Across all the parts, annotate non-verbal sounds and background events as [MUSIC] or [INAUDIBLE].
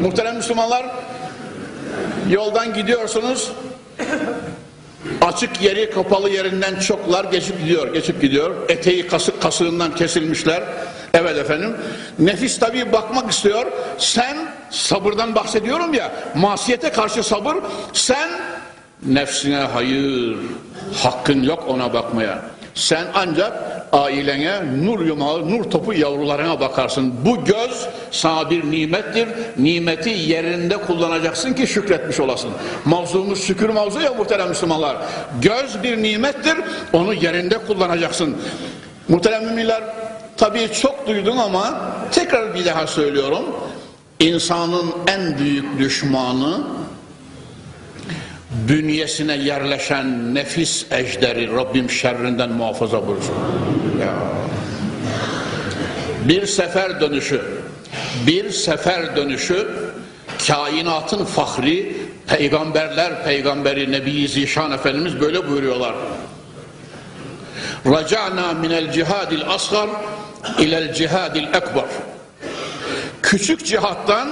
Muhterem Müslümanlar, yoldan gidiyorsunuz, açık yeri kapalı yerinden çoklar geçip gidiyor, geçip gidiyor. Eteği kasık kasığından kesilmişler. Evet efendim. Nefis tabii bakmak istiyor. Sen sabırdan bahsediyorum ya. Masiyete karşı sabır. Sen nefsine hayır. Hakkın yok ona bakmaya. Sen ancak ailene nur yumağı, nur topu yavrularına bakarsın. Bu göz sana bir nimettir. Nimeti yerinde kullanacaksın ki şükretmiş olasın. Mavzumuz şükür mavzu ya muhterem Müslümanlar. Göz bir nimettir. Onu yerinde kullanacaksın. Muhterem müminler tabii çok duydum ama tekrar bir daha söylüyorum. İnsanın en büyük düşmanı bünyesine yerleşen nefis ejderi Rabbim şerrinden muhafaza buyursun. Ya. Bir sefer dönüşü, bir sefer dönüşü kainatın fahri peygamberler peygamberi Nebi Zişan Efendimiz böyle buyuruyorlar. Raca'na minel cihadil asgar ilel cihadil ekber. Küçük cihattan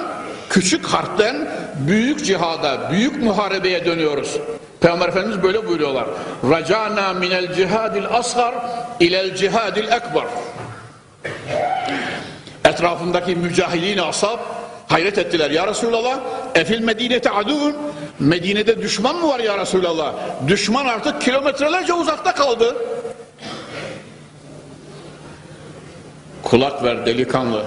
küçük harpten büyük cihada, büyük muharebeye dönüyoruz. Peygamber Efendimiz böyle buyuruyorlar. Racana minel cihadil asgar ilel cihadil ekber. Etrafındaki mücahidin ashab hayret ettiler. Ya Resulallah efil medinete adun Medine'de düşman mı var ya Resulallah? Düşman artık kilometrelerce uzakta kaldı. Kulak ver delikanlı.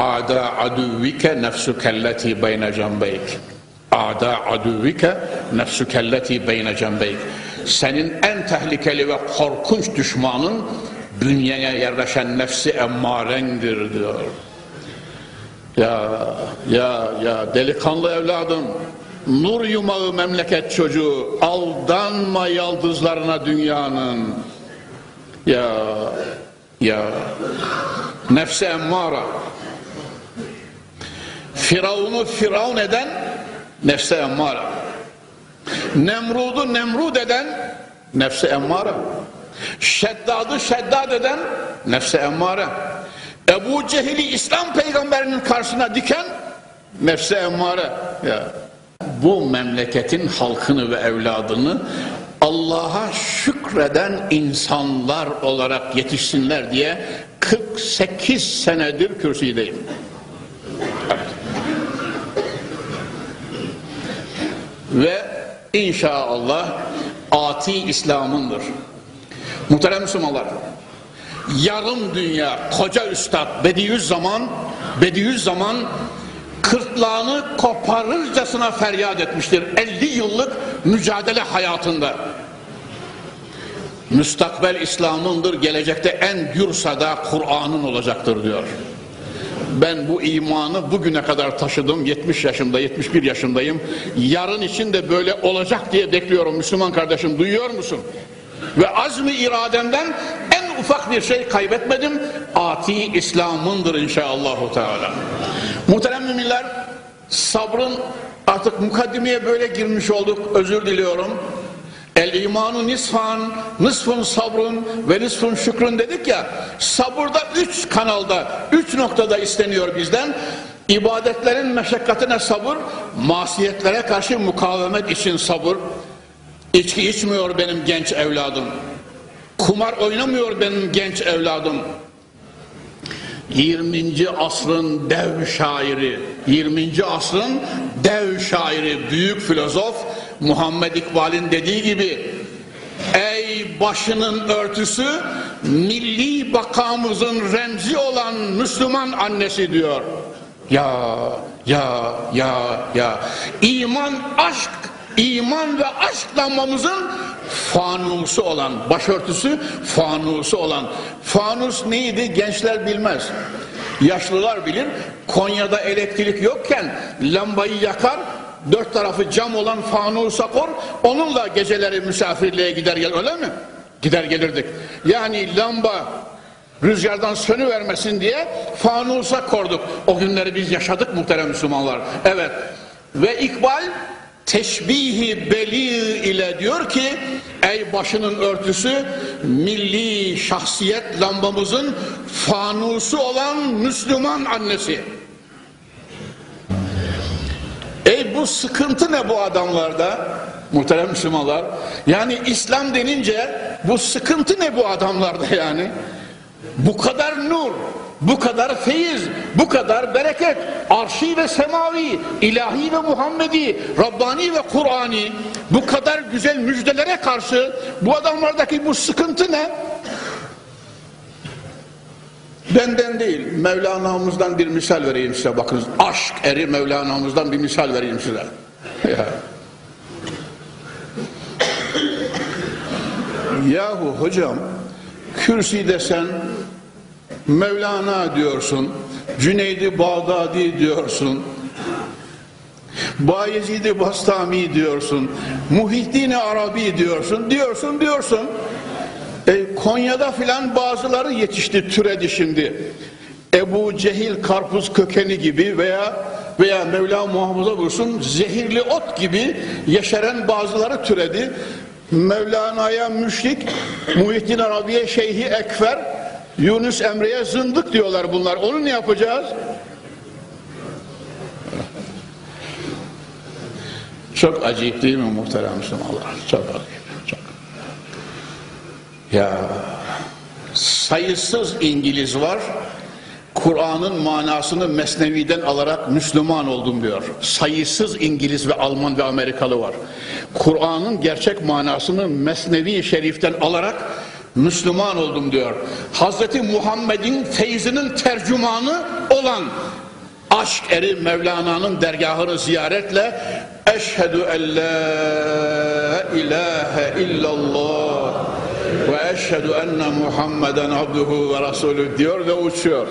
Ada aduvike nefsukelleti beyne cambeyk. Ada aduvike nefsukelleti beyne cambeyk. Senin en tehlikeli ve korkunç düşmanın bünyeye yerleşen nefsi emmarendir diyor. Ya ya ya delikanlı evladım nur yumağı memleket çocuğu aldanma yaldızlarına dünyanın ya ya nefsi emmara Firavun'u firavun eden nefse emmara. Nemrud'u nemrud eden nefse emmara. Şeddad'ı şeddad eden nefse emmara. Ebu Cehil'i İslam peygamberinin karşısına diken nefse emmara. Ya. Bu memleketin halkını ve evladını Allah'a şükreden insanlar olarak yetişsinler diye 48 senedir kürsüdeyim. Ve inşallah ati İslam'ındır. Muhterem Müslümanlar, yarım dünya koca üstad Bediüzzaman Bediüzzaman kırtlağını koparırcasına feryat etmiştir. 50 yıllık mücadele hayatında. Müstakbel İslam'ındır, gelecekte en gürsada Kur'an'ın olacaktır diyor. Ben bu imanı bugüne kadar taşıdım. 70 yaşında, 71 yaşındayım. Yarın için de böyle olacak diye bekliyorum Müslüman kardeşim. Duyuyor musun? Ve azmi irademden en ufak bir şey kaybetmedim. Ati İslam'ındır inşallahü teala. Muhterem müminler, sabrın artık mukaddimeye böyle girmiş olduk. Özür diliyorum. El imanu nisfan, nisfun sabrun ve nisfun şükrün dedik ya. Sabırda üç kanalda, üç noktada isteniyor bizden. İbadetlerin meşakkatine sabır, masiyetlere karşı mukavemet için sabır. İçki içmiyor benim genç evladım. Kumar oynamıyor benim genç evladım. 20. asrın dev şairi, 20. asrın dev şairi, büyük filozof Muhammed İkbal'in dediği gibi Ey başının örtüsü milli bakamızın remzi olan Müslüman annesi diyor. Ya ya ya ya. İman aşk iman ve aşk lambamızın fanusu olan başörtüsü fanusu olan. Fanus neydi? Gençler bilmez. Yaşlılar bilir. Konya'da elektrik yokken lambayı yakar dört tarafı cam olan fanusa kor onunla geceleri misafirliğe gider gel öyle mi? Gider gelirdik. Yani lamba rüzgardan sönü vermesin diye fanusa korduk. O günleri biz yaşadık muhterem Müslümanlar. Evet. Ve İkbal teşbihi beli ile diyor ki ey başının örtüsü milli şahsiyet lambamızın fanusu olan Müslüman annesi. Bu sıkıntı ne bu adamlarda? Muhterem Müslümanlar. Yani İslam denince bu sıkıntı ne bu adamlarda yani? Bu kadar nur, bu kadar feyiz, bu kadar bereket, arşi ve semavi, ilahi ve Muhammedi, Rabbani ve Kur'ani, bu kadar güzel müjdelere karşı bu adamlardaki bu sıkıntı ne? Benden değil, Mevlana'mızdan bir misal vereyim size bakınız. Aşk eri Mevlana'mızdan bir misal vereyim size. [LAUGHS] Ya. Yahu hocam, kürsi desen Mevlana diyorsun, Cüneydi Bağdadi diyorsun, Bayezid-i Bastami diyorsun, Muhittin Arabi diyorsun, diyorsun, diyorsun. Konya'da filan bazıları yetişti, türedi şimdi. Ebu Cehil karpuz kökeni gibi veya veya Mevla muhafaza buyursun zehirli ot gibi yeşeren bazıları türedi. Mevlana'ya müşrik, Muhittin Arabi'ye Şeyhi Ekber, Yunus Emre'ye zındık diyorlar bunlar. Onu ne yapacağız? Çok acayip değil mi muhterem Müslümanlar? Çok acayip. Ya sayısız İngiliz var. Kur'an'ın manasını Mesnevi'den alarak Müslüman oldum diyor. Sayısız İngiliz ve Alman ve Amerikalı var. Kur'an'ın gerçek manasını Mesnevi Şerif'ten alarak Müslüman oldum diyor. Hazreti Muhammed'in feyzinin tercümanı olan aşk eri Mevlana'nın dergahını ziyaretle Eşhedü en la ilahe illallah ve eşhedü enne Muhammeden abduhu ve rasulü diyor ve uçuyor.